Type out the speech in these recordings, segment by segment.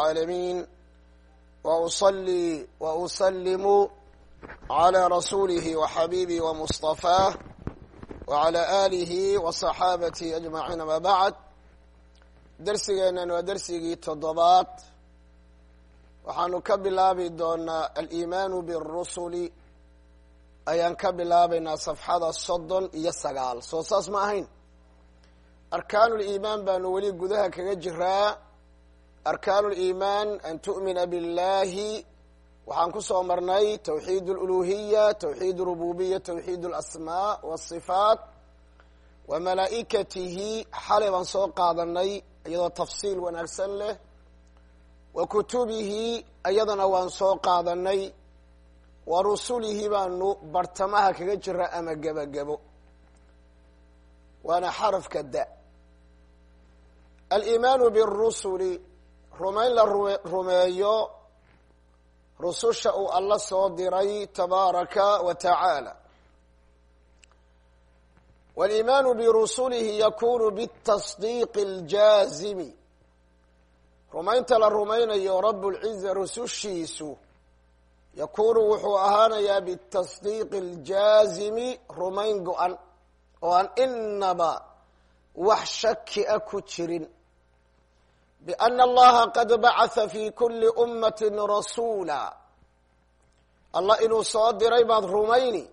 العالمين وأصلي وأسلم على رسوله وحبيبه ومصطفاه وعلى آله وصحابته أجمعين ما بعد درسigeenan waa dersigii toddobaad waxaanu ka bilaabi doonaa aliimaanu birusuli ayaan ka bilaabaynaa safxada soddon iyo sagaal soo saas ma ahayn arkaanuliimaan baanu weli gudaha kaga jiraa arkaanuliimaan an tu'mina billahi waxaan ku soo marnay tawxiid aluluhiya tawxiid rububiya tawxiid alasmaa wasifaat wa malaa'ikatihi xalay baan soo qaadanay iyadoo tafsiil wanaagsan leh wa kutubihi iyadana waan soo qaadanay wa rusulihi baanu bartamaha kaga jira ama gebagebo waana xarafka da aliimaanu birusuli rumayn la rumeeyo rususha uu alla soo diray tabaaraka wa tacaala. Waliimaanu birusulihi yakunu bitasdiiqi aljaazimi rumaynta la rumaynayo rablciza rusushiisu yakunu wuxuu ahaanayaa bitasdiiqi aljaazimi rumayn go-an oo aan inaba wax shaki a ku jirin biana allaha qad bacatha fi kuli ummati rasuula allah inuu soo diray baad rumayni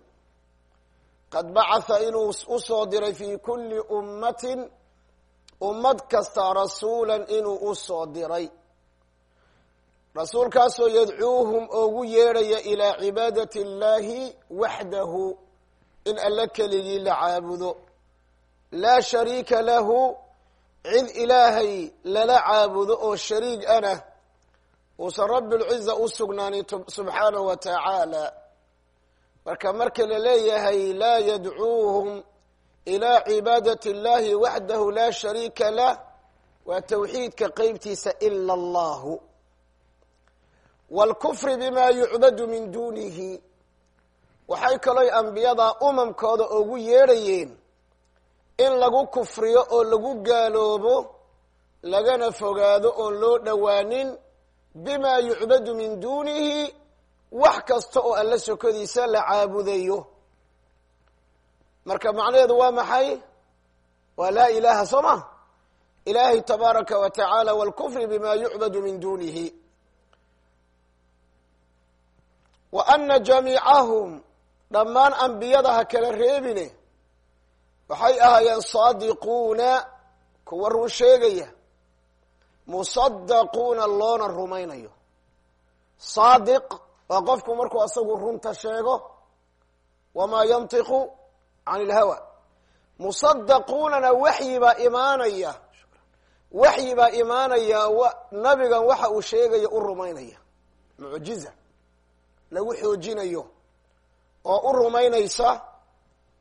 qad bacatha inuu u soo diray fi kuli ummatin ummad kasta rasuula inuu u soo diray rasuulkaasoo yadcuuhum oogu yeedhaya ilaa cibaadati اllahi waxdahu in alla keligii la caabudo laa shariika lahu cid ilaahay lala caabudo oo shariig ana uusan rabi lciza u sugnaanin subxaanahu wa tacaala. Marka marka la leeyahay laa yadcuuhum ilaa cibaadati اllahi waxdahu laa shariika lah waa tawxiidka qeybtiisa ila allahu wاlkufri bima yucbadu min dunihi waxay kaloy ambiyada umamkooda ugu yeedhayeen in lagu kufriyo oo lagu gaaloobo lagana fogaado oon loo dhowaanin bima yucbadu min dunihi wax kasta oo alla sokodiisa la caabudayo. Marka macnaheedu waa maxay? Waa laa ilaha soo ma ilahay tabaaraka wa tacaala wاlkufri bima yucbadu min dunihi wa ana jamiicahum dhammaan ambiyada ha kala reebine waxay ahaayeen saadiquuna kuwa run sheegaya. Musadaquuna loona rumaynayo. Saadiq waa qofku markuu asagu runta sheego wamaa yantiqu can ilhawa musadaquunana waxyi baa imaanaya. Waxyi baa imaanaya nabigan waxa uu sheegaya u rumaynaya. Mucjiza. Lagu xoojinayo. Oo u rumaynaysa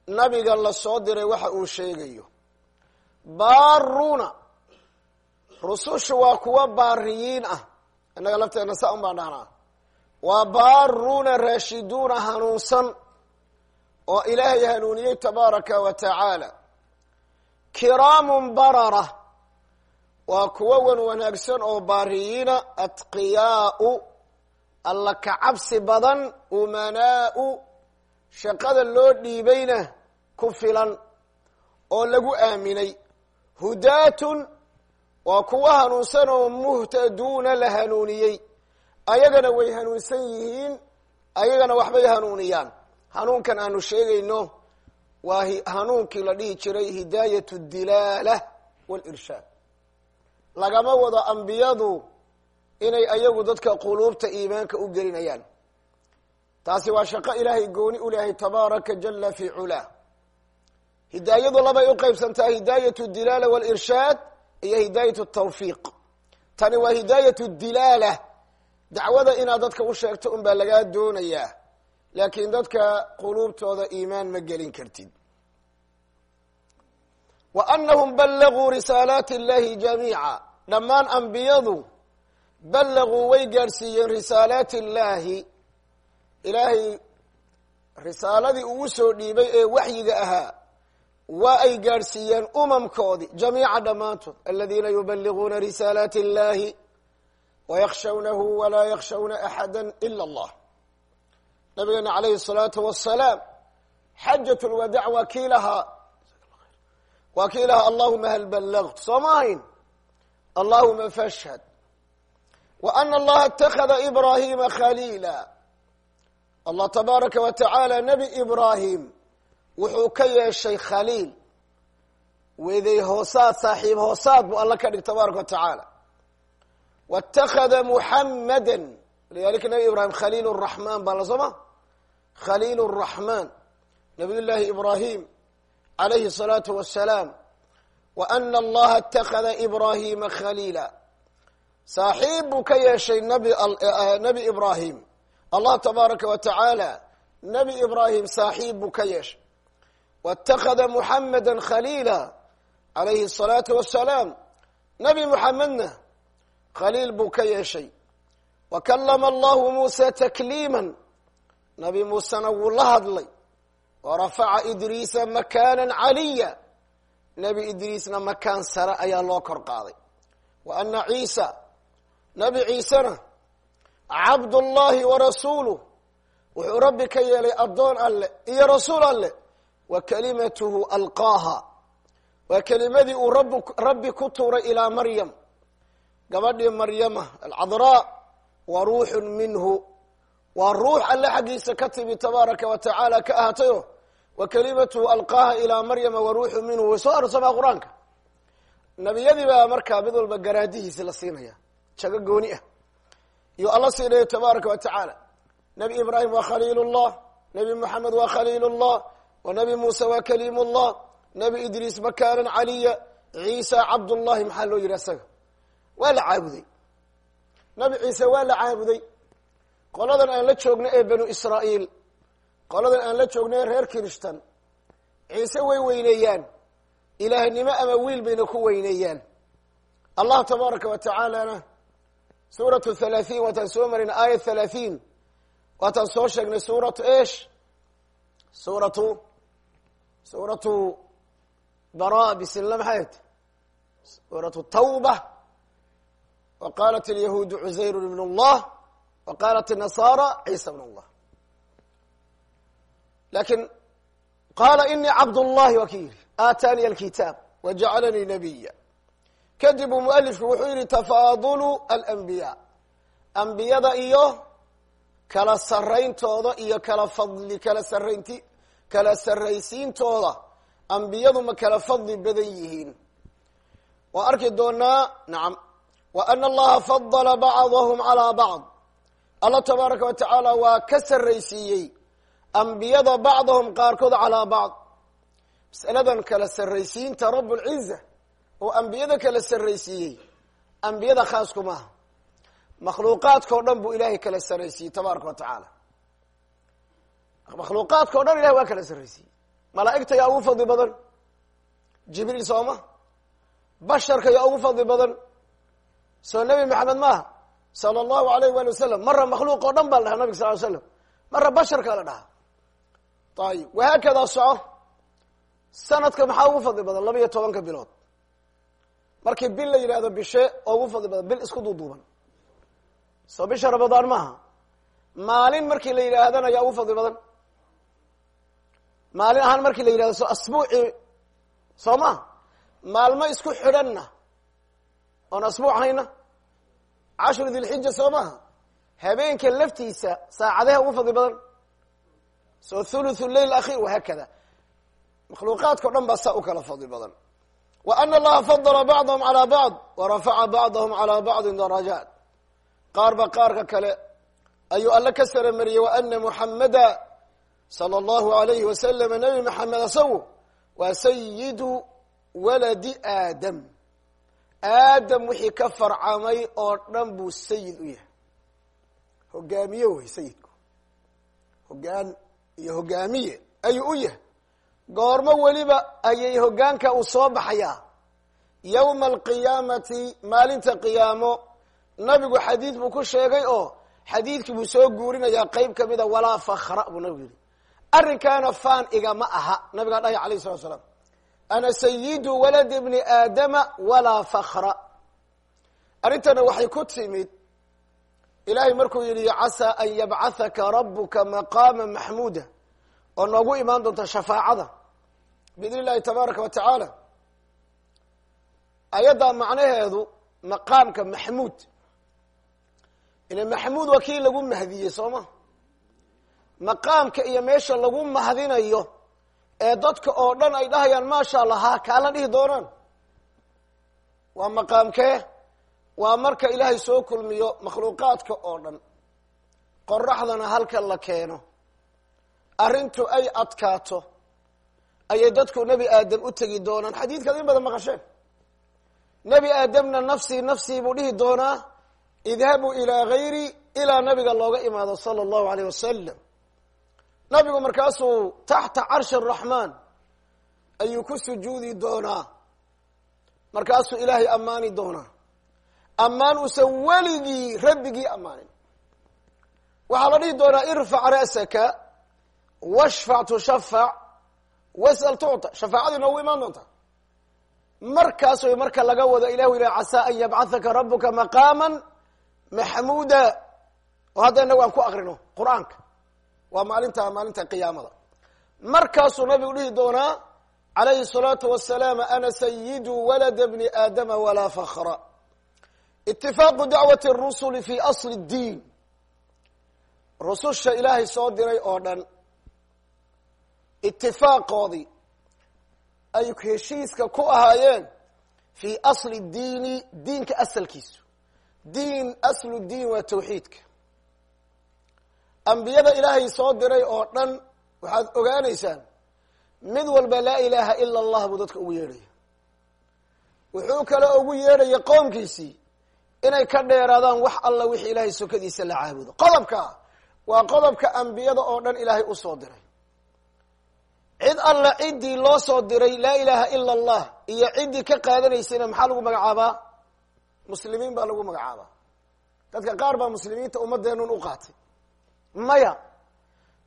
nabiga la soo diray waxa uu sheegayo. Baaruna rusushu waa kuwa baariyiin ah. Innaga lafteedna saa un baan dhahnaa. Waa baaruna raashiduuna hanuunsan oo ilaahay hanuuniyey tabaaraka wa tacaala. Kiraamun barara waa kuwa wan wanaagsan oo baariyiina atqiyaau alla ka cabsi badan umanaau shaqada loo dhiibayna ku filan oo lagu aaminay. Hudaatun waa kuwa hanuunsan oo muhtaduuna la hanuuniyey. Ayagana way hanuunsan yihiin ayagana waxbay hanuuniyaan. Hanuunkan aanu sheegayno waa hanuunkii la dhihi jiray hidaayat اdilaala wاlirshaad lagama wado ambiyadu inay ayagu dadka quluubta iimaanka u gelinayaan taasi waa shaqo ilaahay gooni u lehay tabaaraka jala fi culaa hidaayadu labay u qeybsantaa hidaayat dilaala walirshaad iyo hidaayat tawfiiq. Tani waa hidaayat dilaala. Dacwada inaad dadka u sheegto un baa lagaa doonayaa. Laakiin dadka quluubtooda iimaan ma gelin kartid. Wa anahum ballaguu risaalaati اllahi jamiica. Dhammaan ambiyadu ballaguu way gaadhsiiyeen risaalaati اllahi ilaahay risaaladii ugu soo dhiibay ee waxyiga ahaa waa ay gaadhsiiyeen umamkoodii jamiica dhammaantood aladiina yubaliguuna risaalaati اllahi waykshawnahu walaa yakshawna axada ila allah nabigeena calayhi الsalaatu wasalaam xajat lwadac waa kii lahaa waa kii lahaa allahuma hal ballagt soo ma ahayn allahuma fashhad wa ana allaha اtakada ibrahima khaliila allah tabaaraka wa tacaala nebi ibraahim wuxuu ka yeeshay khaliil weeday hoosaad saaxiib hoosaad buu alla ka dhig tabaaraka wa tacaala waاtakada muxamada lidalika nebi ibrahim khaliil الraxman baa la sooma khaliil الraxman nabiy llaahi ibrahim calayhi الsalaatu wasalaam wa ana allaha اtakada ibrahima khaliila saaxiib buu ka yeeshay nabi nebi ibrahim allah tabaaraka wa tacaala nebi ibraahim saaxiib buu ka yeeshay. Waittakhada muxameda khaliila calayhi asalaatu wassalaam nebi muxamedna khaliil buu ka yeeshay. Wa kalama allahu muusa takliima nebi muusena wuu la hadlay. Wa rafaca idriisa makaana caliya. Nebi idriisna makaan sare ayaa loo kor qaaday. Wa ana ciisa ciisena cabdullahi wa rasuuluh. Wuxuu rabbi ka yeelay addoon alle iyo rasuul alle. Wa kalimatuhu alqaaha. Waa kelimadii uu rab rabbi ku tuuray ilaa maryam. Gabadhii maryama alcadraa wa ruuxun minhu. Waa ruux alle xaggiisa ka timi tabaaraka wa tacaala ka ahaatayo wa kalimatuhu alqaaha ilaa maryama wa ruuxu minhu. Way soo arorsamaa qur'aanka. Nebiyadii baa markaa mid walba garaadihiisi la siinaya jago gooni ah iyo alla siinayo tabaaraka wa tacaala. Nebi ibraahim waa khaliil llah nebi moxamed waa khaliil llah wa nebi muuse waa kaliim llah nebi idriis makaanan caliya ciisa cabdullahi maxaa loo yihi asaga? Waa la caabuday. Nebi ciise waa la caabuday. Qoladan aan la joogno ee banu israa'iil qoladan aan la joogno ee reer kirishtan ciise way weyneeyaan. Ilaahnimo ama wiil bayna ku weyneeyaan. Allah tabaaraka wa tacaalana suuratu thalaathiin waataan soo marin aaya thalaathiin waataan soo sheegnay suuratu esh suuratu suuratu bara bisinla maxayd suuratu tawba. Wa qaalat alyahuudu cusayru ibn allah wa qaalat الnasaara ciisa ibn allah. Lakin qaala inii cabd llahi waa ki yihi aataniya alkitaab wajacalanii nabiya kadib uu wuxuu yihi tafaadulu alanbiya. Ambiyada iyo kala sarayntooda iyo kala fadli kala saraynti kala saraysiintooda ambiyadu ma kala fadli badan yihiin. Waan arki doonaa nacam wa ana allaha fadala bacdahum calaa bacd. Allah tabaaraka wa waa ka saraysiiyey ambiyada bacdahum qaarkood calaa bacd. Masaladan kala saraysiinta rab lciza oo ambiyada kala saraysiiyey ambiyada khaasku maaha. Makhluuqaadka o dhan buu ilaahay kala saraysiiyey tabaaraka wa tacaala. Makhluuqaadka o dhan ilahay waa kala saraysiiyey malaa'igta yaa ugu fadli badan. Jibriil sooma basharka yaa ugu fadli badan. Soo nebi maxamed maaha sala allahu alayh wali wasalam mara makhluuq oo dhan baa la dhahaa nabig sal ly slam mara basharka la dhahaa. Ayib wahaakadaa soco sanadka maxaa ugu fadli badan? Laba iyo tobanka bilood markii bil la yidhaahdo bishe ugu fadli badan bil isku duuduuban. Soo bisha ramadaan maaha maalin markii la yidhaahdana yaa ugu fadli badan. Maalin ahaan markii la yidhahdo so asbuuci soo ma maalmo isku xidhanna oon asbuuc hayna. Cashru dilxija soo maaha habeenka laftiisa saacadaha ugu fadli badan. Soo thuluthu leil akhir wahaakada makhluuqaadka o dhan baa saa u kala fadli badan wa ana allaha fadala bacdahum calaa bacd wa rafaca bacdahum calaa bacdin darajaat. Qaarba qaarka kale ayuu alle ka sara mariyey wa ana muxamada sala allahu alayhi wasalama nebi maxamed asagu waa sayidu waladi aadam. Aadam wixii ka farcamay oo dhan buu sayid u yahay. Hogaamiye wey sayidku hogaan iyo hogaamiye ayuu u yahay goormo weliba ayay hoggaanka uu soo baxayaa yowma alqiyaamati maalinta qiyaamo. Nabigu xadiid buu ku sheegay oo xadiidkii buu soo guurinayaa qeyb kamida walaa fakra buu nabigu yihi arrinkaana faan igama aha nabigaa dhahay alayh salatu slam ana sayidu waladi bni aadama walaa fakra arrintana waxay ku timid ilahay markuu yidhi casaa an yabcathaka rabuka maqaama maxmuuda oo noogu imaan doonta shafaacada biidn illahi tabaaraka wa tacaala ayaddaa macnaheedu maqaamka maxmuud. Ila maxmuud waa kii lagu mahdiyey soo ma? Maqaamka iyo meesha lagu mahdinayo ee dadka oo dhan ay dhahayaan maasha allah kaala dhihi doonaan. Waa maqaamkee? Waa marka ilaahay soo kulmiyo makhluuqaadka oo dhan qoraxdana halka la keeno arrintu ay adkaato ayay dadku nebi aadam u tegi doonaan. Xadiidkaad in badan maqasheen nebi aadamna nafsii nafsii buu dhihi doonaa idhabuu ilaa gayri ilaa nabiga looga imaado sala allahu alayh wasalam nabigu markaasuu taxta carshi araxmaan ayuu ku sujuudi doonaa. Markaasuu ilaahay ammaani doonaa. Ammaan uusan weligii rabbigii ammaanin. Waxaa la dhihi doonaa irfac ra'saka washfac tushafac was'al tucta shafaacadii noogu imaan doontaa markaas way marka laga wado ilahu ilah casaa an yabcathaka rabuka maqaama maxmuuda oo hadda inagu aan ku akrino qur-aanka waa maalinta maalinta qiyaamada markaasuu nabigu dhihi doonaa calayhi الsalaatu wasalaam ana sayidu walada bni aadama walaa fakra itifaaqu dacwati الrusuli fi asli اdiin rususha ilaahay soo diray oo dhan itifaaqoodii ay heshiiska ku ahaayeen fi asli diini diinka asalkiisu diin aslu diin waa tawxiidka ambiyada ilaahay soo diray oo dhan waxaad ogaanaysaan mid walba laa ilaaha ila allah buu dadka ugu yeedhaya wuxuu kale ugu yeedhaya qoomkiisii inay ka dheeraadaan wax alla wixii ilaahay sokadiisa la caabudo qodobka waa qodobka ambiyada oo dhan ilaahay u soo diray cid alla ciddii loo soo diray laa ilaaha ila allah iyo ciddii ka qaadanaysayna maxaa lagu magacaabaa? Muslimiin baa lagu magacaabaa. Dadka qaar baa muslimiinta ummadeenun u qaatay. Maya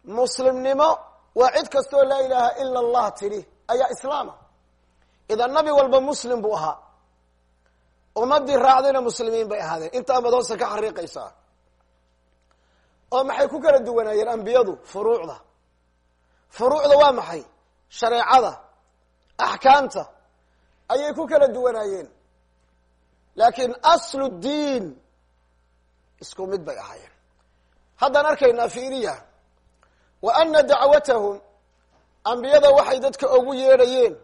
muslimnimo waa cid kastoo laa ilaaha ila allah tidhi ayaa islaama. Idan nabi walba muslim buu ahaa. Ummadii raacdayna muslimiin bay ahaadeen. Intaa baad ka xariiqaysaa. Oo maxay ku kala duwanaayeen ambiyadu? Furuucda furuucda waa maxay? Shareecada axkaamta ayay ku kala duwanaayeen. Laakiin aslu diin isku mid bay ahaayeen. Haddaan arkaynaa fiiriya wa ana dacwatahum ambiyada waxay dadka ugu yeedhayeen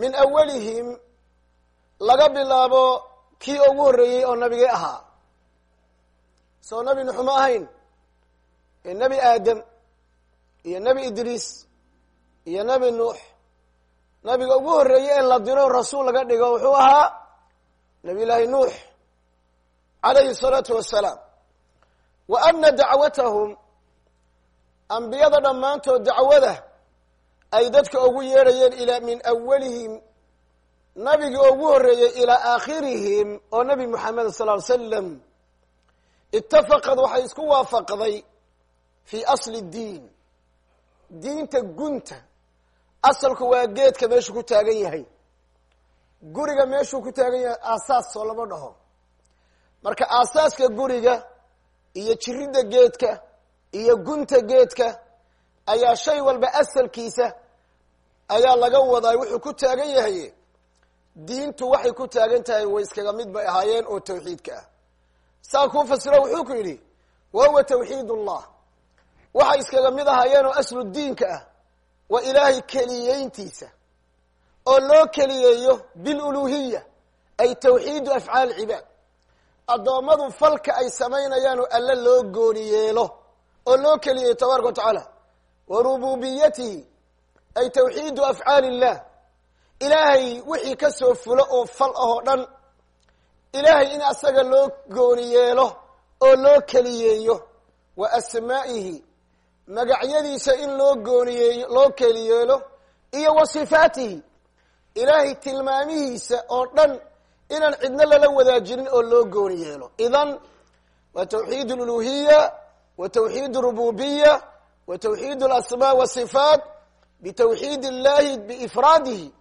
min awalihim laga bilaabo kii ugu horreeyey oo nabigee ahaa. Soo nebi nuux ma ahayn? Ee nebi aadam iyo nebi idriis iyo nebi nuux. Nabiga ugu horreeyey ee la diro rasuul laga dhigo wuxuu ahaa nabiy llaahi nuux calayhi الsalaatu wasalaam wa ana dacwatahum ambiyada dhammaantood dacwada ay dadka ugu yeedhayeen ilaa min awalihim nabigii ugu horreeyey ilaa aakhirihim oo nebi moxamed sal ly slam itafaqad waxay isku waafaqday fi asli diin diinta gunta. Asalku waa geedka meeshuu ku taagan yahay. Guriga meeshuu ku taagan yahay aasaas soo lama dhaho. Marka aasaaska guriga iyo jiridda geedka iyo gunta geedka ayaa shay walba asalkiisa ayaa laga wadaa wuxuu ku taagan yahay. Diintu waxay ku taagan tahay way iskaga mid bay ahaayeen oo tawxiidka ah. Saa kuu fasiro wuxuu ku yidhi wa huwa tawxiid ullah waxay iskaga mid ahaayeen oo aslu diinka ah waa ilaahay keliyeyntiisa oo loo keliyeeyo biluluhiya ay tawxiidu afcaal cibaad. Addoommadu falka ay samaynayaan oo alle loo gooni yeelo oo loo keliyeeyo tabaaraka wa tacaala. Wa rububiyatihi ay tawxiidu afcaali illah. Ilaahay wixii ka soo fulo oo fal ahoo dhan ilaahay in asaga loo gooni yeelo oo loo keliyeeyo. Wa asmaa'ihi magacyadiisa in loo gooniyeeyo loo keliyeelo iyo wa sifaatihi. Ilaahay tilmaamihiisa oo dhan inaan cidna lala wadaajinin oo loo gooni yeelo. Idan wa tawxiid aluluhiya wa tawxiid rububiya wa tawxiid alasmaa wasifaat bitawxiid illahi biifraadihi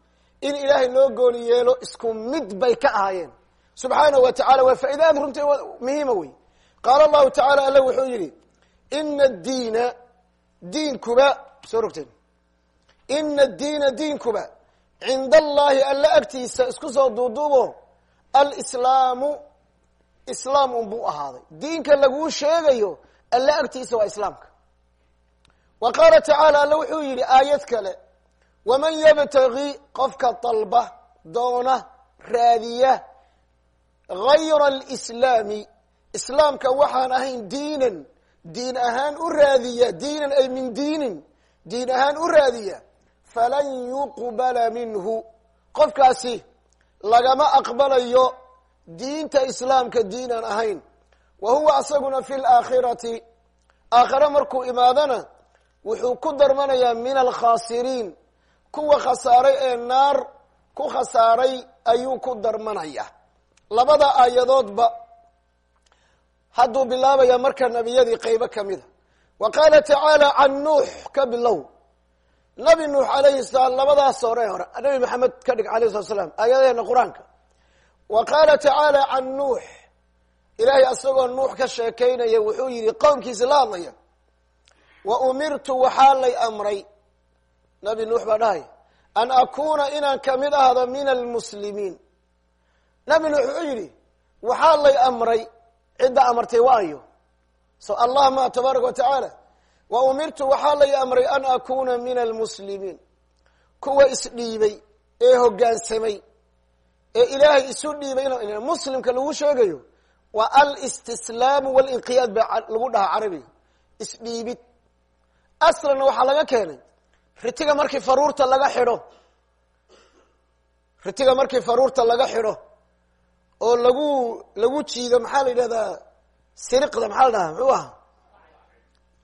in ilaahay loo gooni yeelo isku mid bay ka ahaayeen. Subxaanahu wa tacala waa faa'iida aad runtii muhiima wey qaala allahu tacaala alle wuxuu yihi ina addiina diinkuba soo rogteen ina addiina diinkuba cinda allahi alle agtiisa isku soo duuduubo alslaamu islaam unbuu ahaaday. Diinka laguu sheegayo alle agtiisa waa islaamka. Wa qaala tacaala alle wuxuu yidhi aayad kale waman yabtagi qofka dalba doona raadiya gayra alislaami islaamka waxaan ahayn diinan diin ahaan u raadiya diinan ay min diinin diin ahaan u raadiya falan yuqbala minhu. Qofkaasi lagama aqbalayo diinta islaamka diinan ahayn. Wa huwa asaguna fi laakhirati aakhire markuu imaadana wuxuu ku darmanayaa min alkhaasiriin kuwa khasaaray ee naar ku khasaaray ayuu ku darmanaya. Labada aayadoodba hadduu bilaabaya marka nebiyadii qeybo kamida wa qaala tacaala can nuux ka bilow. Nabi nuux alayhi salaam labadaas hore hore nabi maxamed ka dhig alayh slat slam aayadeena qur'aanka. Wa qaala tacaala can nuux. Ilaahay asagoo nuux ka sheekaynaya wuxuu yihi qowmkiisa la hadlaya. Wa umirtu waxaa lay amray. Nabi nuux baa dhahay an akuna inaan ka mid ahdo min almuslimiin nabi nuux wuxuu yihi waxaa lay amray cidda amartay waayo. So allah ma tabaaraka wa tacaala wa umirtu waxaa lay amray an akuna min almuslimiin kuwa isdhiibay ee hoggaansamay ee ilaahay isu dhiibay in muslimka lagu sheegayo waa alistislaamu walinqiyaad ba lagu dhahaa carabiga. Isdhiibid aslanna waxaa laga keenay ritiga markii faruurta laga xidho ritiga markii faruurta laga xidho oo lagu lagu jiido maxaa la yidhahdaa siriqda maxaa la dhahaa muxuu ahaa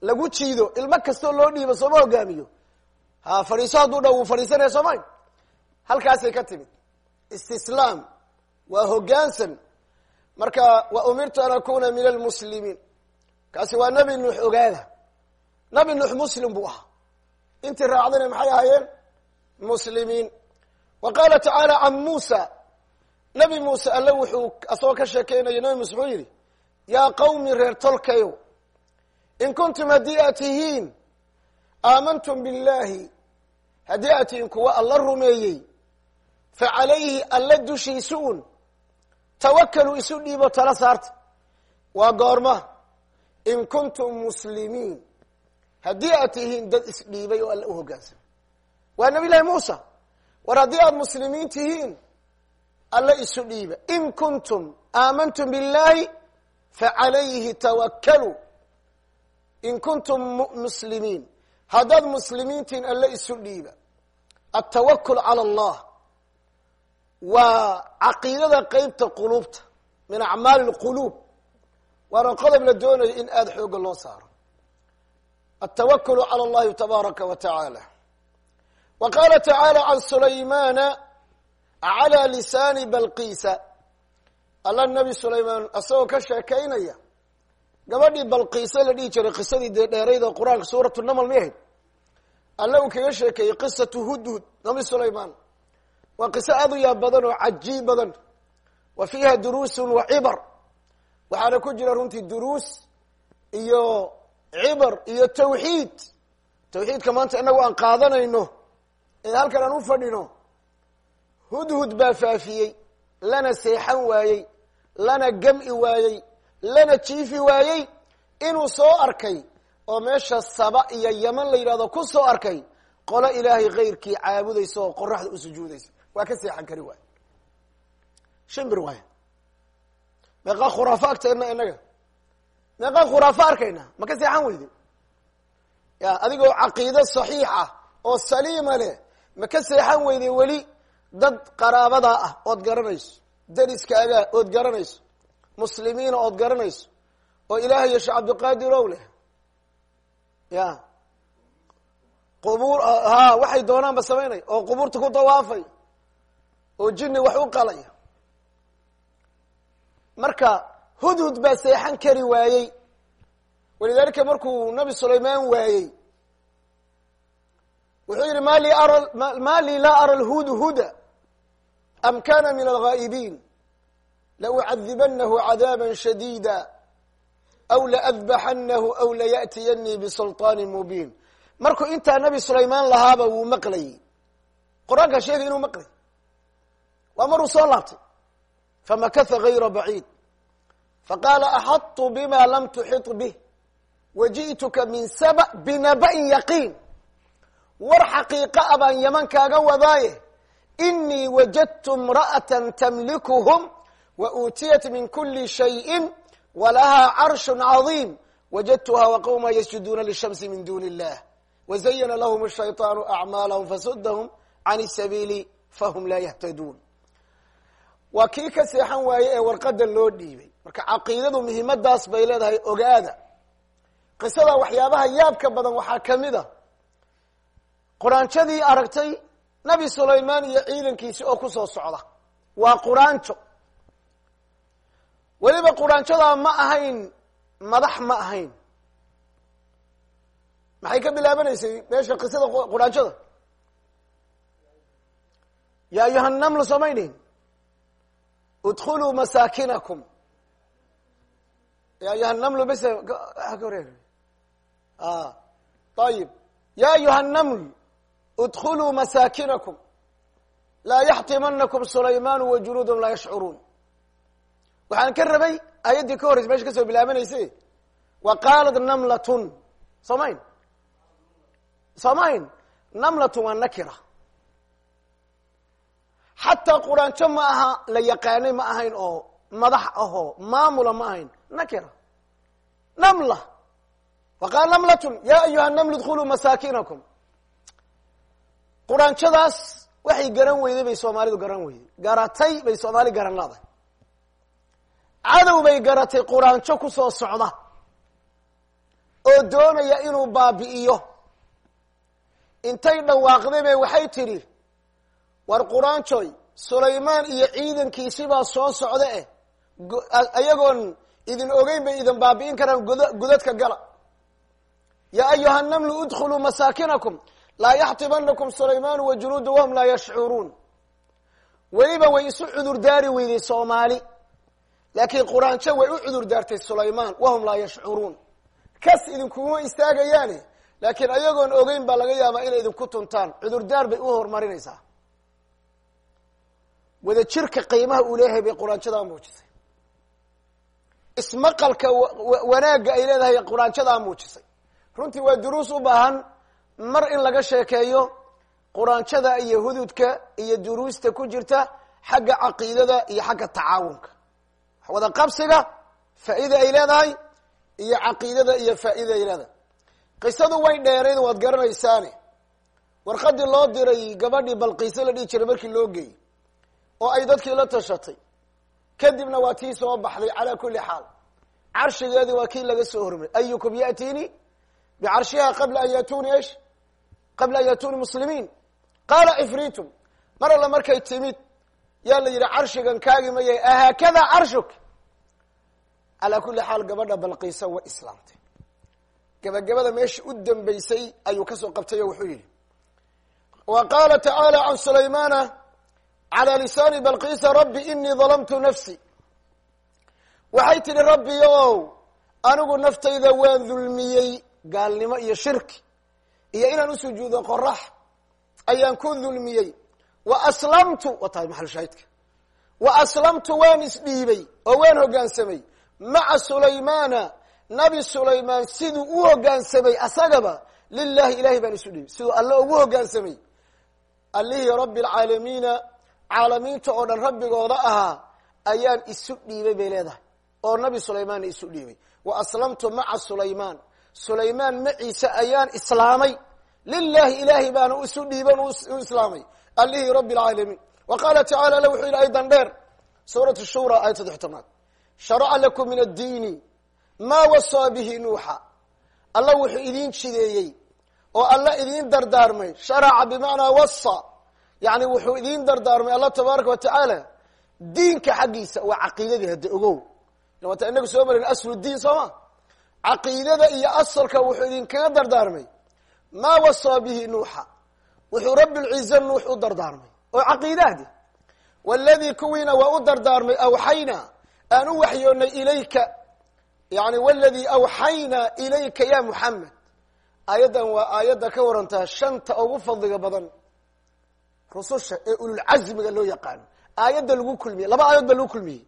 lagu jiido ilmo kastoo loo dhiibo sooma hogaamiyo. Ha fadhiiso hadduu dha wuu fadhiisanaya soomay halkaasay ka timid. Istislaam waa hoggaansan marka wa umirtu an akuna min almuslimiin kaasi waa nabi nuux ogaada. Nabi nuux muslim buu ahaa. Intii raacdayna maxay ahaayeen? Muslimiin. Wa qaala tacaala can muusa nabi muuse alle wuxuu asagoo ka sheekeynaya nabi muuse wuxuu yihi yaa qawmi reer tolkayo in kuntum haddii aad tihiin aamantum billahi haddii aad tihiin kuwa alla rumeeyey fa calayhi alla dushiisa un tawakaluu isu dhiibo tala saarta. Waa goorma in kuntum muslimiin haddii aad tihiin dad isdhiibay oo alla u hoggaansamay waa nabi llahi muusa war haddii aad muslimiin tihiin alla isu dhiiba. In kuntum aamantum billahi fa calayhi tawakaluu in kuntum muslimiin haddaad muslimiintiin alle isu dhiiba. Altawakul cala allah. Waa caqiidada qeybta quluubta. Min acmaali lquluub waana qodob la doonayo in aada xooga loo saaro. Altawakulu cala allahi tabaaraka wa tacaala. Wa qaala tacaala can sulaymana calى lisaani balqiisa. Alla nabi sulaymaan asagoo ka sheekaynaya gabadhii balqiisa la dhihi jiray qisadii dee dheerayd oo qur'aanka suuratu namal ma ahayd? Alla uu kaga sheekeeyey qisatu hudhud nabi sulaymaan. Waa qiso aada u yaab badan oo cajiib badan. Wa fiiha duruusun wa cibar. Waxaana ku jira runtii duruus iyo cibar iyo tawxiid. Tawxiidka maanta inagu aan qaadanayno ee halkan aan u fadhino hudhud baa faafiyey lana seexan waayey lana gam'i waayey lana jiifi waayey. Inuu soo arkay oo meesha saba iyo yaman la yidhahdo ku soo arkay qolo ilaahay kayrkii caabudaysa oo qoraxda u sujuudaysa. Waa ka seexan kari waay shimbir waay meeqaa khuraafa agteedna inaga meeqaa khuraafa arkayna ma ka seexan weyde ya adigoo caqiido saxiixa oo saliima leh ma ka seexan weyde weli dad qaraabadaa ah ood garanayso. Dariskaagaa ood garanayso. Muslimiina ood garanayso. Oo ilaahay sheekh cabdiqaadir ow leh. Ya. Qubuur ha waxay doonaanba samaynaya oo qubuurta ku dawaafay. Oo jini wax u qalaya marka hudhud baa seexan kari waayey. Walidaalika markuu nabi sulaymaan waayey wuxuu yihi ma li ara ma lii laa ara lhudhuda am kana min alghaa'ibiin laucadibanahu cadaaba shadiida aw laadbaxanahu aw laya'tiyanii bisulطaani mubiin markuu intaa nabi sulaymaan lahaaba wuu maqlayey qur'aankaa sheegay inuu maqlay waa maruu soo laabtay famakatha gayra baciid faqaala axadtu bima lam tuxit bih waji'tuka min saba binaba'in yaqiin war xaqiiqa a baan yaman kaaga wadaaye inii wajadtu imra'ata tamlikuhum wa uutiyat min kuli shayin walahaa carshun cadiim wajadtuha waqawma yasjuduuna lishamsi min duni illah wazayana lahum shayطaanu acmaalahum fasudahum can sabiili fahum laa yahtaduun waa kii ka seexan waaye ee warqada loo dhiibay. Marka caqiidadu muhiimadaas bay leedahay ogaada. Qisada waxyaabaha yaabka badan waxaa ka mid a quraanjadii aragtay nabi sulaymaan iyo ciidankiisi oo ku soo socda. Waa quraanjo. Weliba quraanjadaa ma ahayn madax ma ahayn. Maxay ka bilaabanaysay meesha qisada quraanjada? Ya ayuha namlu soomay dhihin udkuluu masaakinakum. Ya ayuha namlu bes ka horeer ayib ya ayuha naml udkuluu masaakinakum. Laa yaxtimanakum sulaymaanu wa junuudum laa yashcuruun. Waxaan ka rabay ayaddii ka horreysa meesha ka soo bilaabanayse wa qaalat namlatun. Soomayn soomayn namlatun waa nakira. Xataa quraanjo ma aha la yaqaanay ma ahayn oo madax ahoo maamula ma ahayn nakira. Namla. Wa qaala namlatun ya ayuha naml idkuluu masaakinakum quraanjadaas waxay garan weyday bay soomaalidu garan weyday. Garatay bay soomaali garan laaday cadow bay garatay quraanjo ku soo socda oo doonaya inuu baabi'iyo. Intay dhawaaqday bay waxay tidhi war quraanjoy sulaymaan iyo ciidankiisibaa soo socda eh. Ayagoon idin ogeyn bay idin baabi'in karaan gud gudadka gala. Ya ayuha namlu udkuluu masaakinakum laa yaxtimanakum sulaymaanu wa junuudu wahum laa yashcuruun. Weliba way isu cudur daari weyday soomaali laakiin quraanjo way u cudur daartay sulaymaan wahum laa yashcuruun. Kas idinkuma istaagayaane laakiin ayagoon ogeyn baa laga yaabaa inay idinku tuntaan. Cudurdaar bay u horumarinaysaa. Wada jirka qiimaha uu leeyahay bay quraanjadaa muujisay. Ismaqalka wanaagga ay leedahay quraanjadaa muujisay. Runtii waa duruus u baahan mar in laga sheekeeyo quraanjada iyo hududka iyo duruusta ku jirta xagga caqiidada iyo xagga tacaawunka. Wada qabsiga faa'iida ay leedahay iyo caqiidada iyo faa'iida ay leedahay. Qisadu way dheerayd waad garanaysaane warqadii loo diray gabadhii balqiise la dhihi jiray markii loo geeyey oo ay dadkii la tashatay kadibna waa tii soo baxday calaa kuli xaal. Carshigeedii waa kii laga soo hormaray. Ayukum ya'tiini bicarshiha qabla an yatuni ish qabla an yatuni muslimiin. Qaala ifriitum. Mar alla markay timid yaa la yidhi carshigan kaagi mayay ahaakada carshuk calaa kuli xaal gabadha balqiisa wa islaamtay. Gabagabada meesha u dambeysay ayuu ka soo qabtay oo wuxuu yihi wa qaala tacaala can sulaymana calى lisaani balqiisa rabbi inii dalamtu nafsi. Waxay tidhi rabbi ow anigu naftayda waan dulmiyey gaalnimo iyo shirki iyo inaan usujuudo qorax ayaan ku dulmiyey. Wa aslamtu wa tahay maxal shaahidka? Wa aslamtu waan isdhiibay oo waan hoggaansamay maca sulaymana nabi sulaymaan siduu u hoggaansamay asagaba lilahi ilahay baan isu dhiibay. Siduu alle ugu hoggaansamay allihii rabbi alcaalamiina caalamiinta oo dhan rabbigooda ahaa ayaan isu dhiibay bay leedahay. Oo nabi sulaymaanna isu dhiibay. Wa aslamtu maca sulaymaan sulaymaan maciise ayaan islaamay. Lilahi ilaahay baana isu dhiiban u islaamay. Allihii rabbi alcaalamiin wa qaala tacala alla wuxuu yidhi aydan dheer. Suurat shura ayad saddex tobnaad. Sharaca lakum min addiini maa wasaa bihi nuuxa. Alla wuxuu idiin jideeyey oo alla idiin dardaarmay. Sharaca bimacnaa wasa. Yani wuxuu idiin dardaarmay. Allah tabaaraka wa tacaala diinka xaggiisa waa caqiidadii hadda ogow. Waata inagu soo marin aslu diin soo ma caqiidada iyo asalka wuxuu idinkaga dardaarmay. Maa wasaa bihi nuuxa? Wuxuu rabbi lciza nuux u dardaarmay. Oo caqiidahdi waladii kuwiina waa u dardaarmay awxayna aan u waxyoonay ilayka. Yani wladii awxaynaa ilayka ya muxamed aayaddan waa aayadda ka warantaa shanta ugu fadliga badan. Rususha ee ululcazmiga loo yaqaano aayadda lagu kulmiyey laba aayad ba lagu kulmiyey.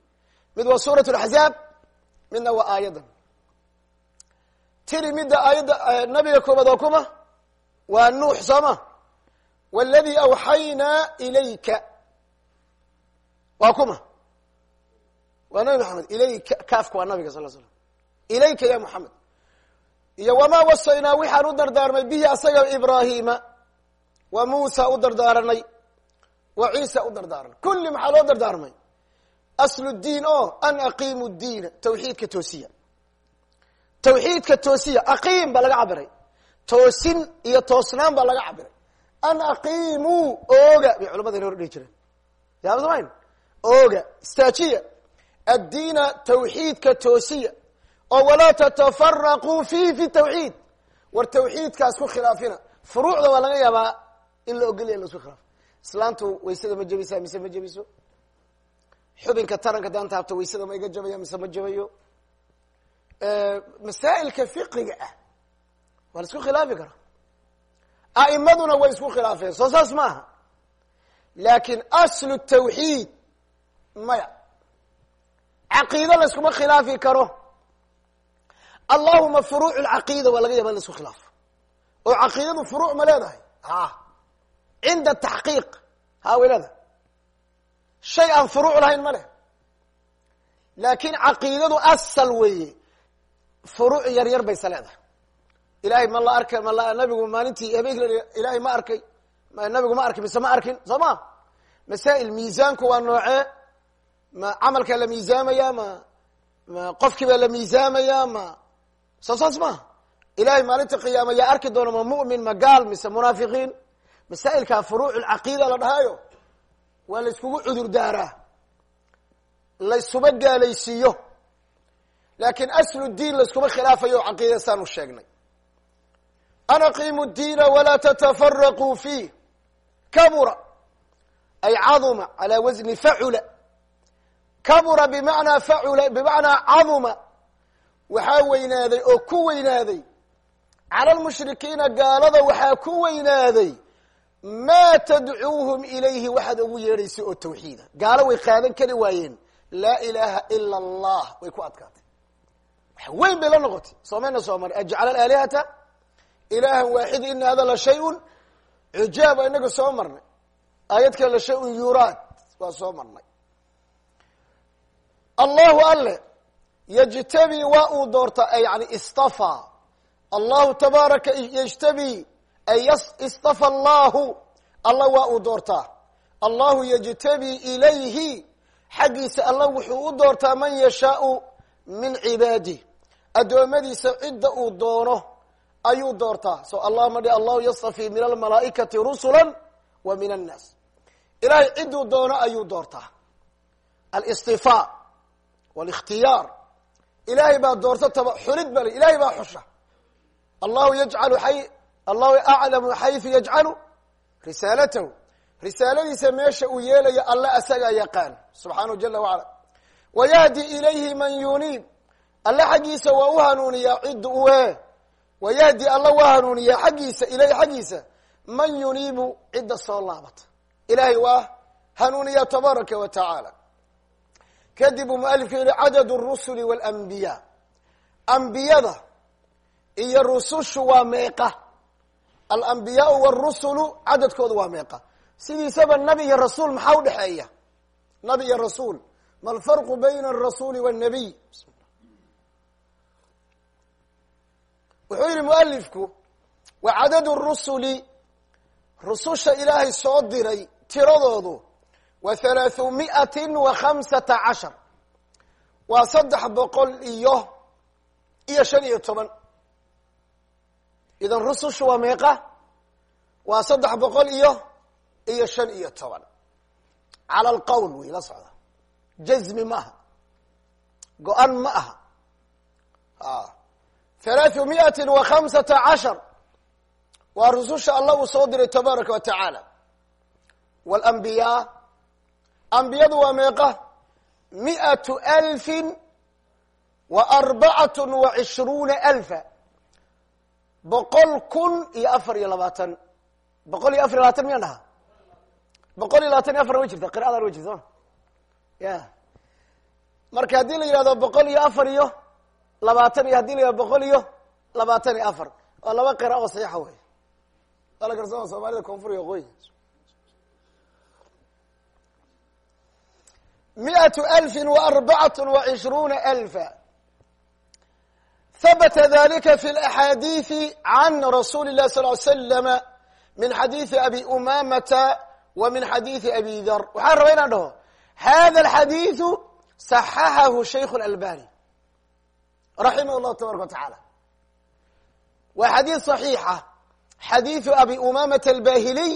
Mid waa suurat laxzaab midna waa aayaddan tiri midda aayadda nabiga koobaad waa kuma? Waa nuux sooma? Wladii awxaynaa ilayka. Waa kuma? Waa nabi maxamed ilayka kaafka waa nabiga sal slam ilayka ya muxamed iyo wamaa wasaynaa waxaan u dardaarmay bihi asaga ibrahima wa muusa u dardaaranay wa ciisa u dardaaranay kulli maxaa loo dardaarmay? Aslu diin o an aqiimu diina. Tawxiidka toosiya tawxiidka toosiya aqiim baa laga cabiray toosin iyo toosnaan baa laga cabiray an aqiimuu ooga bay culamada hor dhihi jireen. Yaamayn ooga istaajiya. Addiina tawxiidka toosiya. Oo walaa tatafaraquu fihi fi tawxiid. War tawxiidkaas ku khilaafina. Furuucda waa laga yaabaa in la ogolya in la isku khilaafo. Islaantu waysada ma jebisaa mise ma jebiso xubinka taranka daan taabto waysada ma iga jabaya mise ma jabayo masaa'ilka fiqiga ah waa la isku khilaafi karaa a'imaduna way isku khilaafeen soo saas ma aha laakin aslu tawxiid maya. Caqiido la iskuma khilaafi karo. Allahuma furuuc lcaqiida waa laga yaba in la isku khilaafo. Oo caqiidadu furuuc ma leedahay? Ha cinda taxqiiq. Ha way leedahay. Shay aan furuuc lahayn ma leh. Laakin caqiidadu asal weeye furuuc yar yar bayse leedahay ilahay ma la arkay ma la nabigu maalintii habeenki ilahay ma arkay. Nabigu ma arkay mise ma arkin? Soo ma masaa'il miisaanku waa noocee? Ma camalkaa la miisaamaya ma ma qofkii baa la miisaamaya ma soo saas maaha ilahay maalinta qiyaama yaa arki doona ma mu'min ma gaal mise munaafiqiin. Masaa'ilkaa furuuc lcaqiida la dhahaayo waa la iskugu cudur daaraa. Laysuba gaalaysiiyo laakin aslu diin layskuma khilaafayo o caqiida saanu sheegnay an aqiimu diina walaa tatafaraquu fiih kabura ay caduma calaa wasni facula kabura bimacnaa facula bimacnaa caduma waxaa weynaaday oo ku weynaaday cala lmushrikiina gaalada waxaa ku weynaaday maa tadcuuhum ilayhi waxaad ugu yeedhaysay oo tawxiida gaalo way qaadan kari waayeen laa ilaaha ila allah way ku wax weyn bay la noqotay. Soomayna soo mari ajcala alaalihata ilahan waaxid ina hada la shay-un cujaaba inaga soo marnay. Aayad kale la shay-un yuraad waa soo marnay. Allahu alle yjtabi waa uu doortaa yani istafaa allahu tabaaraka yjtabi ay istafa allahu alla waa uu doortaa allahu yjtabi ilayhi xaggiisa alla wuxuu u doortaa man yashaau min cibaadih adoomadiisa cidda uu doono ayuu doortaa. So allahuma dhe allahu yastafii min almalaaikati rusula wa min annaas ilahay cidduu doono ayuu doortaa. Alistifa walikhtiyaar ilaahay baa doorto taba xulid bal ilahay baa xusha. Allahu yajcalu ay allahu aclamu xaysu yajcalu risaalatahu. Risaaladiisa meesha uu yeelayo alla asagaa yaqaan. Subxaanahu jala wacala wayahdi ilayhi man yuniib alle xaggiisa waa u hanuuniyaa cidda uwe wayahdi alla waa hanuuniyaa xaggiisa ilayhi xaggiisa man yuniibu cidda soo laabata ilahay waa hanuuniyaa tabaaraka wa tacaala kadib uu mualifku yihi cadad الrusuli wاlanbiya ambiyada iyo rusushu waa meeqa alambiyaau wاrusulu cadadkoodu waa meeqa sidiisaba nabi iyo rasuul maxaa udhexeeya nabi iyo rasuul ma alfarqu bayna الrasuli wالnabiy wuxuu yihi mualifku wa cadadu rusuli rususha ilaahay soo diray tiradoodu wa halaahu miatin wa khamsata cashar. Waa saddex boqol iyo iyo shan iyo toban. Idan rusushu waa meeqa? Waa saddex boqol iyo iyo shan iyo toban. Cala alqowl way la socda. Jazmi ma aha. Go-an ma aha halaaثu miati wa khamsata cashar waa rususha alla uu soo diray tabaaraka wa tacaala. Walambiyaa ambiyadu waa meeqa? miatu alfin wa arbacat wa cishruuna alfa. Boqol kun iyo afar iyo labaatan. Boqol iyo afar iyo labatan miyaan dhahaa? Boqol iyo labaatan iyo afar wa jirta? Qira'adan wa jirta? Soma ya. Marka haddii la yihahdo boqol iyo afar iyo labaatan iyo hadii la yihahdo boqol iyo labaatan iyo afar waa laba qira oo saxiixa wey waa la garsama soomaalida koonfur iyo qoyi miatu alfi waarbacat wacishruuna alfa habata dalika fi laxaadiidi can rasuuli اlahi sal ly slama min xadiidi abi umamata wa min xadiidi abi dar waxaan rabaa inaan dhaho hada alxadiidu صaxaxahu shaykh اlalbani raximah اllahu tabaraka wa tacaala waa xadiid صaxiixa xadiidu abi umamata albahiliy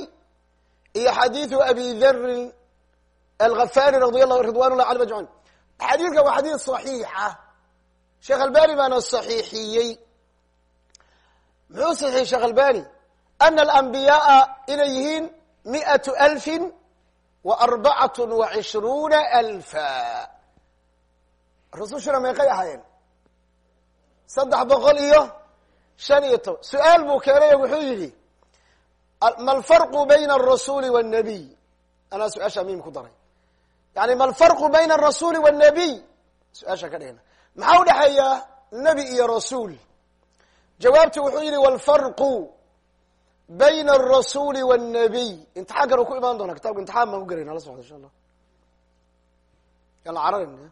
iyo xadiidu abi darin alghafari radi allahu ridwan llah alيh ajmain xadiidkan waa xadiid صaxiixa sheekh albani baana صaxiixiyey muxuu saxiixiyey sheekh albani ana alambiyaaa inay yihiin miatu alfi wa arbacat wa cishruuna alfa rusushuna meeqay ahaayeen saddex boqol iyo shan iyo toban su-aal buu keenay wuxuu yihi ma alfarqu bayna alrasuuli wاnnabiy anaa su-aashaa miim ku daray yani ma alfarqu bayna alrasuuli wاnnabiy su-aashaa ka dhigna maxaa udhexeeya nebi iyo rasuul jawaabtu wuxuu yihi walfarqu bayna alrasuuli wاnnabiy imtixaankan uu ku imaan doona kitabka imtixaan baan ku garayna la socda insha allah yala cararin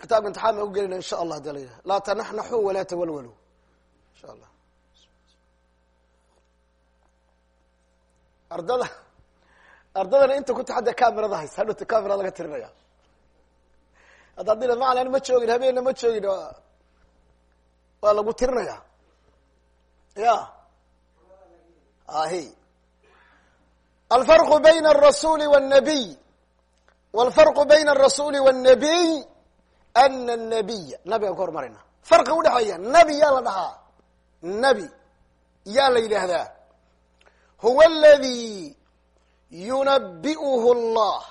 kitaabka imtixaan baan ku gelayna insha allah hadi la yidhaha laa tanaxnaxu walaa tawalwalu. Insha allah. Ardada ardadana inta ku taxadda camerada haysa hadhowta camera laga tirinaya hadda adila maclan ma joogin habeenna ma joogin waa lagu tirinaya ya ahi alfarqu bayna alrasuli wاnnabiy walfarqu bayna alrasuli wاnnabiy ana nabiya nabigaan ka hormarayna farqi udhexeeya nabi yaa la dhahaa nabi yaa la yidhaahdaa huwa aladi yunabi'uhu allah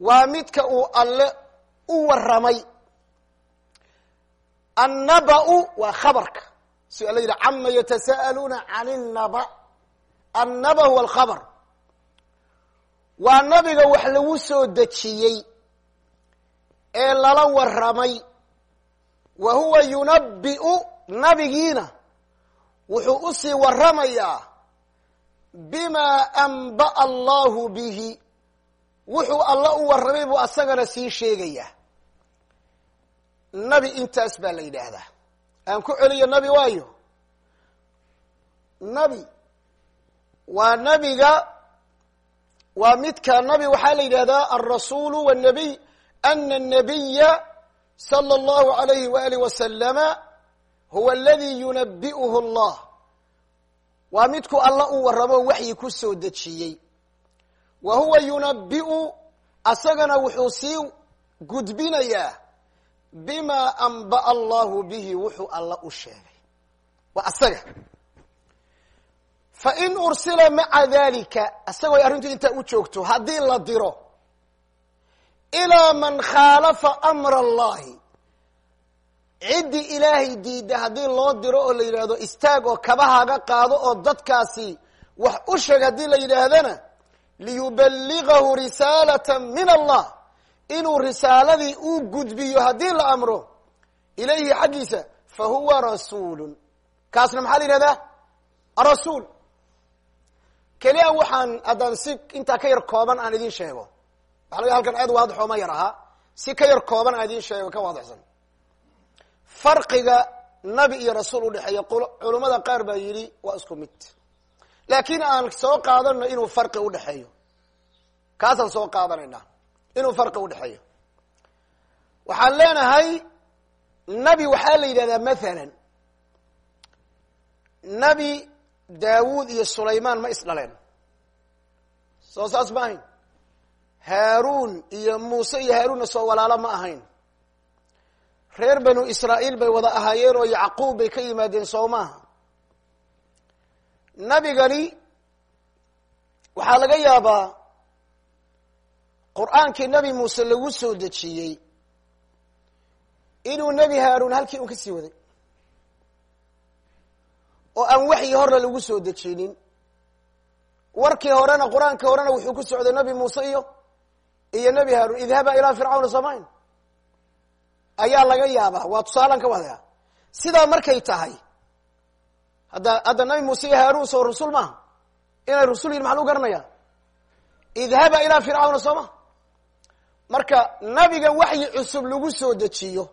waa midka uu alle u waramay annaba'u waa khabarka si alla yidhaha cama yatasa'aluuna can الnaba annaba huwa alkhabar waa nabiga wax lagu soo dejiyey ee lala waramay wa huwa yunabi'u nabigiina wuxuu u sii waramayaa bima anba'a allahu bihi wuxuu alla u warramay buu asagana sii sheegayaa. Nabi intaas baa la yidhaahdaa. Aan ku celiyo nabi waayo nabi waa nabiga waa midka nabi waxaa la yidhahdaa alrasulu wاnnabiy ana الnabiya salى اllahu alayhi waali wasalama huwa aladi yunabi'uhu اllah waa midku alla u warramo waxyi ku soo dejiyey wa huwa yunabi'u asagana wuxuu sii gudbinayaa bima anba'a allahu bihi wuxuu alla u sheegay waa asaga fain ursila maca dalika asagoo arrintu intaa u joogto haddii la diro ilaa man khaalafa amra allahi ciddii ilaahay diidda haddii loo diro oo la yidhaahdo istaag oo kabahaaga qaado oo dadkaasi wax u sheeg haddii la yidhaahdana liyubaligahu risaalata min allah inuu risaaladii u gudbiyo haddii la amro ilayhi xaggiisa fa huwa rasuulun kaasna maxaa la yidhahdaa arasuul keliya waxaan haddaan si intaa ka yar kooban aan idin sheego waxa halkan aad waadixoo ma yar ahaa si ka yar kooban aan idin sheego ka waadixsan farqiga nabi iyo rasuul udhexeeya culummada qaar baa yidhi waa isku mid. Laakiin aan soo qaadano inuu farqi udhexeeyo kaasaan soo qaadanayna inuu farqi udhexeeyo waxaan leenahay nabi waxaa la yidhahdaa mathalan. Nabi daawuud iyo sulaymaan ma isdhaleen. Soo saas ma ahayn haaruun iyo muuse iyo haaruunna soo walaalo ma ahayn. Reer banu israa'iil bay wada ahaayeen oo yacquub bay ka yimaadeen soo maaha nabigani waxaa laga yaabaa qur'aankii nabi muuse lagu soo dejiyey inuu nebi haaruun halkii un ka sii waday oo aan waxyi horna lagu soo dejinin. Warkii horena qur'aankii horena wuxuu ku socday nabi muuse iyo iyo nebi haaruun idhaba ilaa fircawna samayn. Ayaa laga yaabaa. Waa tusaalan ka wadaya. Sidaa markay tahay hadda hadda nabi muuse iyo haaruun soo rasul maaha. Inay rasul yihiin maxaa lagu garanaya idhaba ilaa fircawna soo ma marka nabiga waxyi cusub lagu soo dejiyo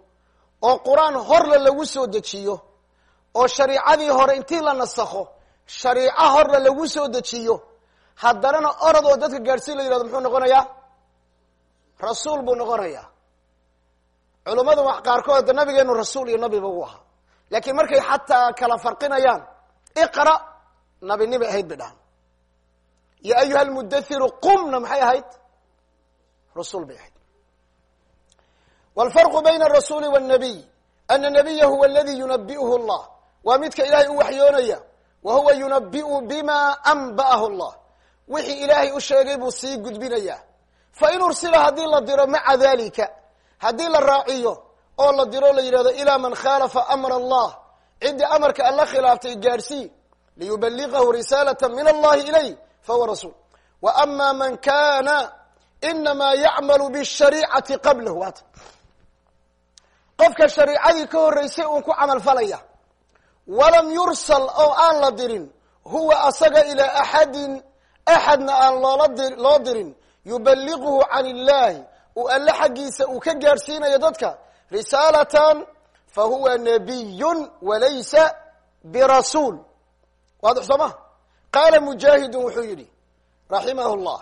oo qur'aan horle lagu soo dejiyo oo shariicadii hore intii la nasakho shariico horle lagu soo dejiyo haddanana orad oo dadka gaadhsiin la yihahdo muxuu noqonayaa rasuul buu noqonayaa. Culummada wax qaarkood nabigeenu rasuul iyo nabiba u ahaa. Laakiin markay xataa kala farqinayaan iqra nabinimay ahayd bay dhahan ya ayuha lmudathiru qumna maxay ahayd? Rasuul bay ahayd. Wlfarqu bayna arasuuli wاnabiy ana nabiya huwa aladi yunabi'uhu allah. Waa midka ilaahay u waxyoonaya wa huwa yunabi'u bima anba'ahu allah. Wixii ilaahay u sheegay buu sii gudbinayaa fain ursila haddii la diro maca dalika haddii la raaciyo oo la diro la yidhahdo ilaa man khaalafa amra allah. Ciddii amarka alla khilaaftay gaadhsii liyubaligahu risaalata min allahi ilayh fahuwa rasuul. Wa ama man kana inamaa yacmalu bishariicati qablahu. Waata qofka shariicadii ka horreysay uun ku camal falaya walam yursal oo aan la dirin huwa asaga ilaa axadin axadna aan loo dirin yubaliguhu can illahi uu alle xaggiisa uu ka gaadhsiinayo dadka. Risaalatan fa huwa nabiyun walaysa birasuul. Waadix soo ma qaala mujaahidun wuxuu yidhi raximahu llah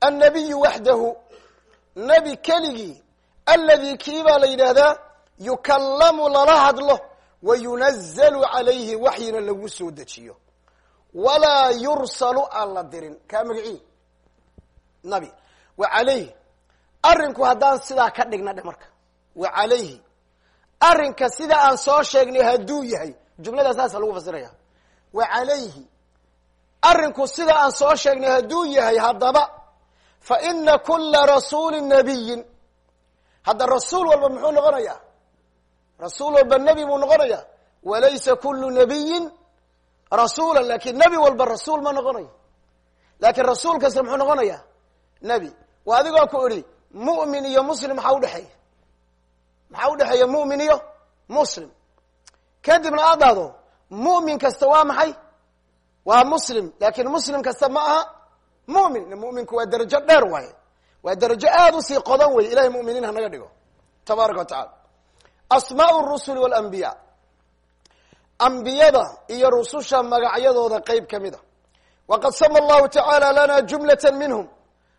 annabiyu waxdahu nebi keligii aladi kii baa la yidhaahdaa yukallamu lala hadlo wa yunazalu calayhi waxyina lagu soo dejiyo. Walaa yursalu aan la dirin. Kaa magacii nabi. Wa calayhi arrinku haddaan sidaa ka dhigna dhe marka. Wa calayhi arrinka sida aan soo sheegnay hadduu yahay. Jumlada saasa lagu fasiraya. Wa calayhi arrinku sida aan soo sheegnay hadduu yahay haddaba fa ina kula rasuuli nabiyin hadda rasuul walba muxuu noqonayaa rasuul walba nebi buu noqonaya? Walaysa kulu nabiyin rasuula laakiin nebi walba rasuul ma noqonayo laakiin rasuul kasta muxuu noqonaya nebi waa adigoo ku idhi mu'min iyo muslim maxaa udhexeeya maxaa udhexeeya mu'min iyo muslim? Kadibna aad dhahdo mu'min kasta waa maxay? Waa muslim laakin muslim kasta ma aha mu'min. Mu'minku waa darajo dheer waaye. Waa darajo aada u sii qodan wey ilahay mu'miniin hanaga dhigo. Tabaaraka wa tacala asmaau rusuli walambiya ambiyada iyo rususha magacyadooda qeyb ka mid a waqad sama allahu tacaala lana jumlata minhum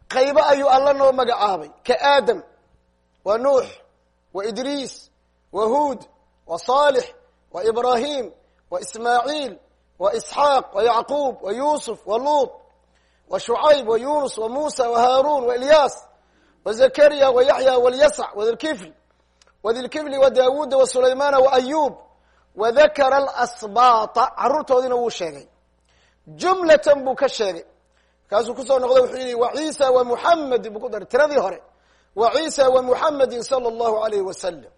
qaybo ayuu alla noo magacaabay. Ka aadam wa nuux wa idriis wa huud wa saalix wa ibrahim wa ismaaciil wa isxaaq wa yacquub wa yuusuf wa luut wa shucayb wa yunus wa muusa wa haaruun wa ilyaas wa zakariya wa yaxya walyasc wadilkifl wadilkifli wa daawuuda wa sulaymana wa ayub wa dakara alasbaata. Carruurtoodiina wuu sheegay. Jumlatan buu ka sheegay markaasuu ku soo noqday wuxuu yihi wa ciisa wa muxamedi buu ku daray tiradii hore. Wa ciisa wa muxamedin sala allahu alayhi wasalam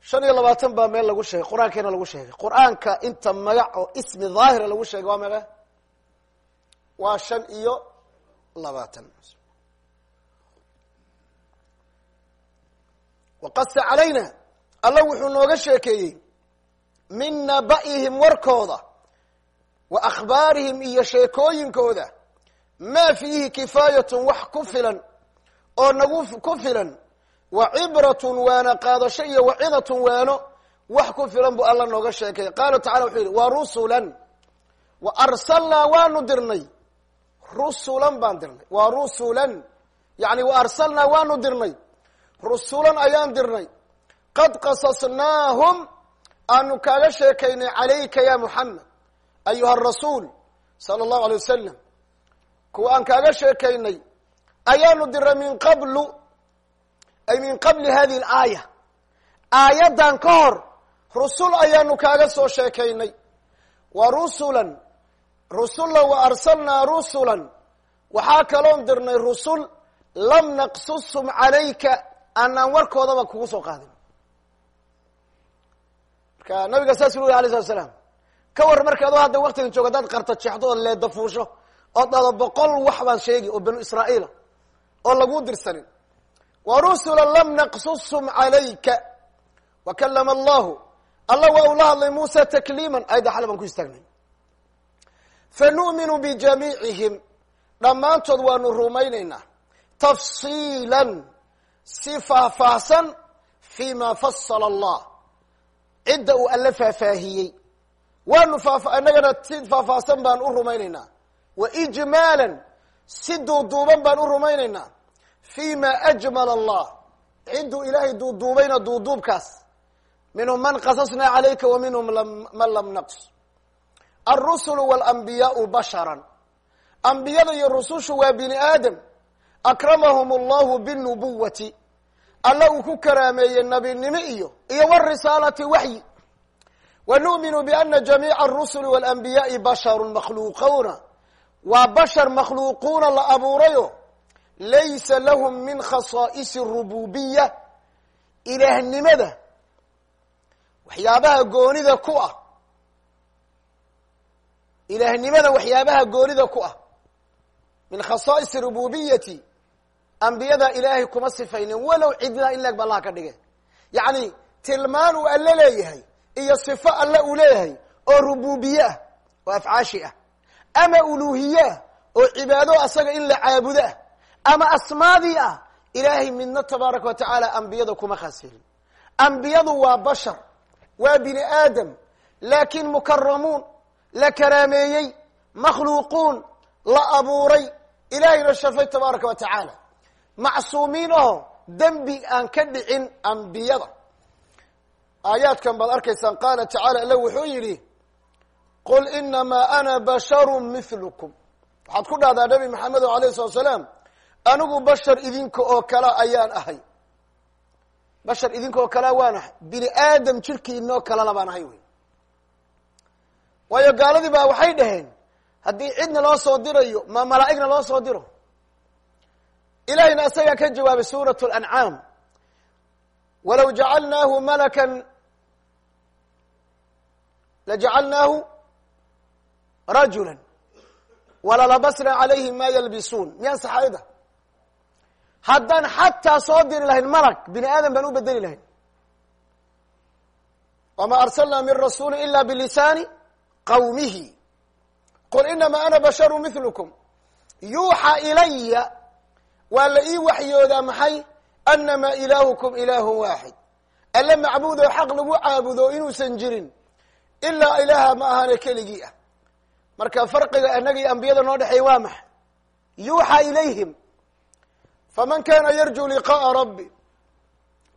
shan iyo labaatan baa meel lagu sheegay qur'aankeena lagu sheegay. Qur'aanka inta magac oo ismi daahira lagu sheegay waa maga waa shan iyo labaatan. Waqasa calayna alla wuxuu nooga sheekeeyey min naba'ihim warkooda wa akhbaarihim iyo sheekooyinkooda maa fiihi kifaayatun wax ku filan oo nagu ku filan wa cibratun waana qaadasho iyo wa cidatun waano wax ku filan buu alla nooga sheekay. Qaala tacala wuxuu yidhi wa rusulan wa arsalnaa waanu dirnay. Rusulan baan dirnay. Wa rusulan yani wa arsalnaa waanu dirnay. Rusulan ayaan dirnay. Qad qasasnaahum aanu kaaga sheekaynay calayka ya muxamed ayuha arasuul sala allahu alay wasalam kuwa aan kaaga sheekaynay ayaanu diray min qablu ay min qabli hadihi alaaya aayaddan ka hor rusul ayaanu kaaga soo sheekaynay wa rusulan rusula wa arsalnaa rusulan waxaa kaloon dirnay rusul lam naqsushum calayka aanaan warkoodaba kugu soo qaadin marka nabiga saas ulu yih alay slat slaam ka war marka adoo hadda waktigan joogo hadaad qarta jeexdo ood leeda fuusho ood dhado boqol wax baan sheegi oo banu israa'iila oo laguu dirsanin. Wa rusula lam naqsusum calayka wa kalama allahu. Allah waa uu la hadlay muusa takliiman ayadda xale baan ku istaagnay fa nu'minu bijamiicihim dhammaantood waanu rumaynaynaa tafsiilan si faahfaahsan fi ma fasala allah. Cidda uu alle faahfaahiyey waanu faaf innagana si faahfaahsan baan u rumaynaynaa. Wa ijmaalan si duuduuban baan u rumaynaynaa. Fi ma ajmala allah cidduu ilaahay duuduubayna duuduubkaas. Minhum man qasasnaa calayka wa minhum man lam naqs. Alrusulu walanbiyaau basharan. Ambiyada iyo rusushu waa bini aadam. Akramahum allahu binubuwati alla uu ku karaameeyey nabinimo iyo iyo wrisaalati waxyi wa nu'minu biana jamiica arusuli walanbiyaai basharun makhluuquna waa bashar makhluuquuna la abuurayo laysa lahum min khasaa'isi rububiya ilaahnimada waxyaabaha goonida ku ah. Ilaahnimada waxyaabaha goonida ku ah. Min khasaa'isi rububiyati ambiyada ilaahay kuma sifaynin. Walow cidna in leeg ba allaha ka dhige yacni tilmaan uu leeyahay iyo sifo alle uu leeyahay oo rububiye ah oo afcaashi ah ama uluhiye ah oo cibaado asaga in la caabudo ah ama asmaadii ah ilaahay midna tabaaraka wa tacaala ambiyada kuma khaasilin ambiyadu waa bashar waa bini aadam laakin mukaramuun la karaameeyey makhluuquun la abuuray ilaahayna sharfay tabaaraka wa tacaala. Macsuumiin oo dembi aan ka dhicin ambiyada aayaadkan baad arkaysaan qaala tacaala alla wuxuu yidhi qul inamaa ana basharu mithlukum. Waxaad ku dhahdaa nabi maxamedo alayh salatu salaam anigu bashar idinka oo kala ayaan ahay. Bashar idinka oo kalea waan ahay. Bini aadam jirkiinoo kalena baan ahay wey. Waayo gaaladii baa waxay dhaheen haddii cidna loo soo dirayo ma malaa'igna loo soo diro. Ilahayna asagaa ka jawaabay suurat lancaam walow jacalnaahu malakan lajacalnaahu rajula walalabasna calayhim ma yalbisuun miyaan saxaayada haddaan xataa soo diri lahayn malag bini aadam baan u bedeli lahayn wama arsalna min rasuuli ila bilisaani qawmihi qul inama ana basharu milukum yuuxa ilaya waa la ii waxyoodaa maxay anama ilaahukum ilaahu waaxid alle macbuud oo xaq lagu caabudo inuusan jirin ilaa ilaaha ma ahane keligii ah. Marka farqiga annaga ambiyada noo dhexeeya waa maxay? Yuuxa ilayhim. Faman kana yarju liqa'a rabbi.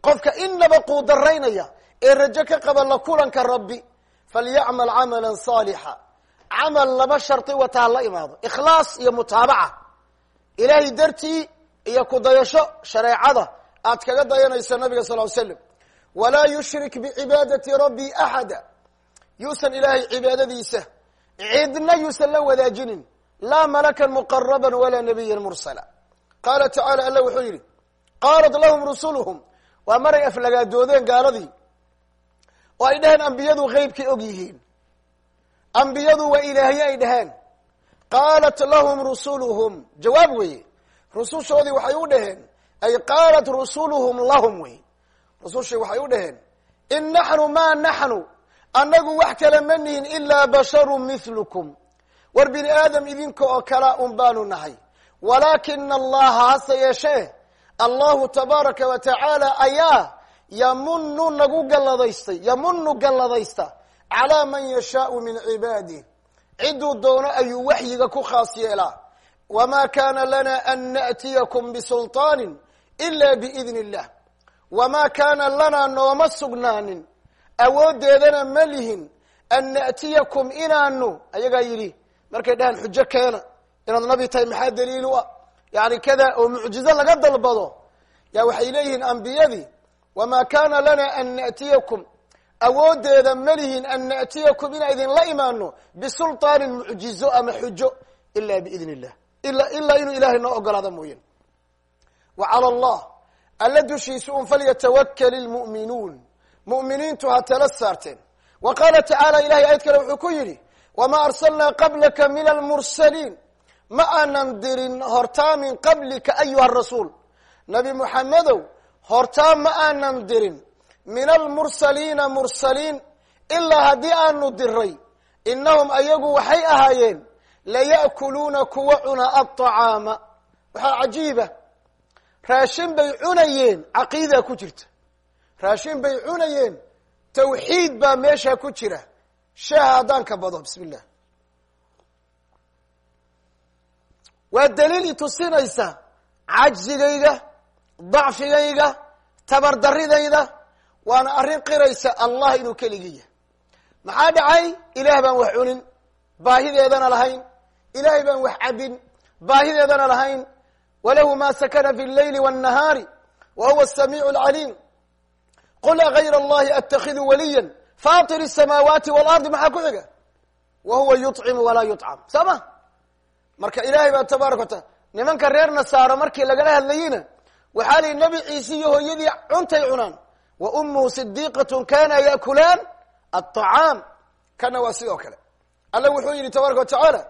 Qofka inaba quudaraynaya ee rajo ka qaba la kulanka rabbi falyacmal camala saalixa. Camal laba shardi wata ha la imaado. Ikhlaas iyo mutaabaca. Ilaahay dartii iyo ku dayasho shareecada aad kaga dayanayso nabiga sal ly slam walaa yushrik bicibaadati rabbi axada yuusan ilaahay cibaadadiisa cidna yuusan la wadaajinin laa malakan muqaraban walaa nabiyan mursala. Qaala tacaala alla wuxuu yidhi qaalat lahum rusuluhum waa maray aflagaadoodeen gaaladii? Oo ay dhaheen ambiyadu qeybkay og yihiin? Ambiyadu waa ilaahye ay dhaheen qaalat lahum rusuluhum jawaab weeye rusushoodii waxay u dhaheen ay qaalat rusuluhum lahum wey rusushii waxay u dhaheen in naxnu ma naxnu annagu wax kale ma nihin ilaa basharu milukum war bini aadam idinka oo kala un baanu nahay. Walaakina allaha hase yeeshee allahu tabaaraka watacaala ayaa yamunu nagu galladaystay yamunu galladaysta calaa man yashaau min cibaadih cidduu doono ayuu waxyiga ku khaas yeelaa. Wamaa kaana lana an na'tiyakum bisulطaanin ila biidni اllah wamaa kaana lana nooma sugnaanin awooddeedana ma lihin an na'tiyakum inaanu ayagaa yidhi markay dhahaan xujo keena inaad nabi tahay maxaa daliil u ah? Yani kada oo mucjizo laga dalbado ya waxay leeyihiin ambiyadii wamaa kaana lana an na'tiyakum. Awooddeeda ma lihin an na'tiyakum inaan idinla imaano bisulطaanin mucjizo ama xujo ila biidn illah ila ilaa inuu ilahay noo ogolaada mooyane wa calى allah alla dushiisa un falyatawakl lmu'minuun mu'miniintu ha tala saarteen. Wa qaala tacaala ilahay aayad kale wuxuu ku yidhi wamaa arsalnaa qablaka min almursaliin? Ma aanan dirin hortaa min qablika ayuha rasuul. Nabi muxamedow hortaa ma aanan dirin min almursaliina mursaliin ilaa haddii aanu diray inahum ayagu waxay ahaayeen laya'kuluuna kuwa cuna alطacaama waxaa cajiiba raashin bay cunayeen caqiida ku jirta raashin bay cunayeen tawxiid baa meesha ku jira shaaha haddaan ka bado bismi illah waa daliil itusinaysa cajzigayga dacfigayga tabardaridayda waana arrin qiraysa allah inuu keligii yahay maxaa dhacay ilaah baan wax cunin baahideedana lahayn ilahay baan wax cabin baahideedana lahayn walahu ma sakana fi اleyli wالnahaari wa huwa الsamiic اlcaliim qul agayr allahi atakhidu waliya fatir الsamaawaati wاlardi maxaa ku xiga wa huwa yuطcimu walaa yuطcam soo ma marka ilahay baa tabaaraka wataala nimanka reer nasaaro markii lagala hadlayeyna waxaa lihi nebi ciise iyo hooyadii cuntay cunaan wa umuhu sidiqat kana ya'kulaan aلطacaam kana waa sidoo kale alla wuxuu yihi tabaaraka watacaala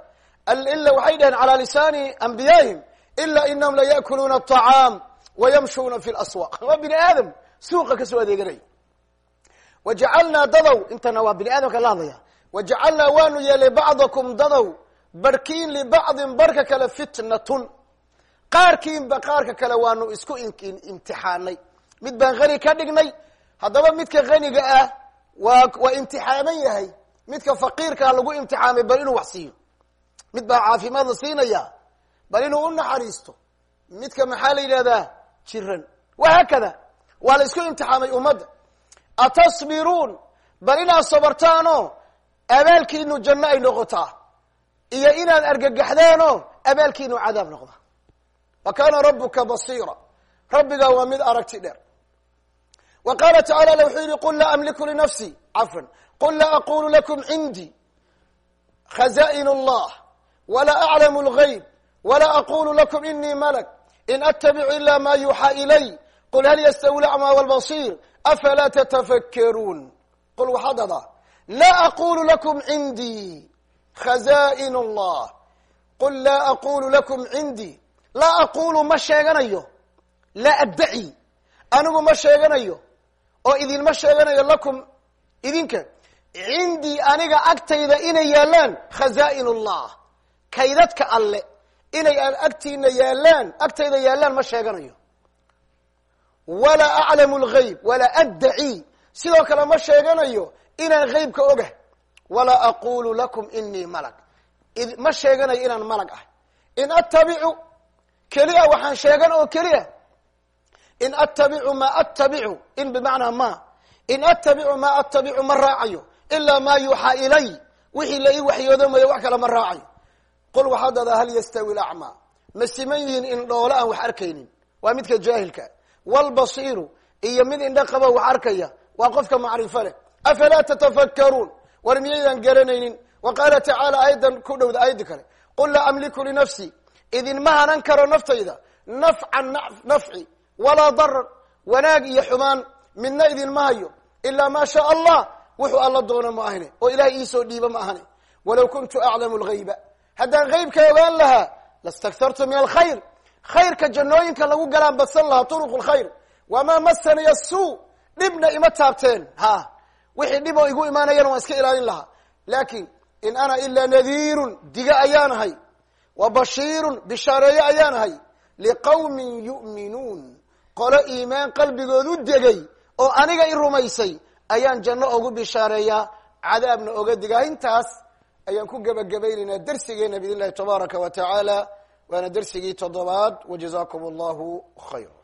ila waxay dhaheen calى lisaani anbiyaihim ila inahum laya'kuluuna aلطacaam wayamshuuna fi اlaswaq waa bini aadam suuqa ka soo adeeganaya wajacalnaa dadow intana waa bini aadamka la hadlaya. Wajacalnaa waanu yeelay bacdakum dadow barkiin libacdin barka kale fitnatun. Qaarkiinba qaarka kale waanu isku imtixaanay. Mid baan hani ka dhignay haddaba midka haniga ah waa waa imtixaaman yahay. Midka faqiirkaa lagu imtixaamay bal inuu wax siiyo. Mid baa caafimaad la siinaya bal inuu u naxariisto. Midka maxaa la yidhahdaa jiran. Wahaakada waa la isku imtixaamay ummadda. Atasbiruun bal inaad sabartaanoo abaalkiinu janno ay noqotaa. Iyo inaad argagaxdaanoo abaalkiinu cadaab noqda. Wa kaana rabuka basiira. Rabbigaa waa mid aragti dheer. Wa qaala tacala l wuxuu yihi qul laa amliku linafsi cafwan. Qul laa aqulu lakum cindii khaza'in اllah walaa aclamu اlgayb walaa aqulu lakum inii malak. In attabicu ila ma yuuxaa ilay qul hal yastawi lacma walbasiir afalaa tatafakkaruun qul waxaad adaa laa aqulu lakum cindii khaza'in allah qul laa aqulu lakum cindii laa aqulu ma sheeganayo laa addaci anigu ma sheeganayo oo idin idinma sheeganayo lakum idinka cindii aniga agtayda inay yaalaan khaza'in allah kaydadka alle inay agtiina yaalaan agtayda yaalaan ma sheeganayo walaa aclamu اlgayb walaa addaci sidoo kale ma sheeganayo inaan haybka ogah walaa aqulu lakum inii malag ma sheeganayo inaan malag ah in attabicu keliya waxaan sheegan oo keliya in attabicu ma attabicu in bimacnaa ma in attabicu ma attabicu ma raacayo ilaa ma yuuxaa ilay wixii la ii waxyoodamayo wax kale ma raacayo qul waxaad dadaa hal yastawi lacmaa ma siman yihiin indhoole aan wax arkaynin waa midka jaahilka wlbasiiru iyo mid indho qabo wax arkaya waa qofka macrifo leh afalaa tatafakkaruun war miyaydaan garanaynin wa qaala tacaala ayadan ku dhowda aayaddi kale qul laa amliku linafsi idinma hanan karo naftayda nafcan nafci walaa darar wanaag iyo xumaan midna idinma hayo ilaa maa shaa allah wuxuu alla doono ma ahne oo ilahay iisoo dhiiba ma ahne walow kuntu aclamu lgayba haddaan haybka ogaan lahaa lastakthartu min alkhayr khayrka jannooyinka lagu galaan badsan lahaa turuq lkhayr wamaa masaniya suu dhibna ima taabteen. Ha wixii dhib igu imaanayana waan iska ilaalin lahaa. Laakin in ana ilaa nadiirun diga ayaan ahay. Wa bashiirun bishaareeye ayaan ahay. Liqawmin yu'minuun. Qolo iimaan qalbigoodu degay oo aniga i rumaysay ayaan janno ugu bishaareeyaa cadaabna oga digaa intaas ayaan ku gebagabaynaynaa dersigeena biidn illahi tabaaraka wa tacaala waana dersigii toddobaad wa jazaakum allahu khayra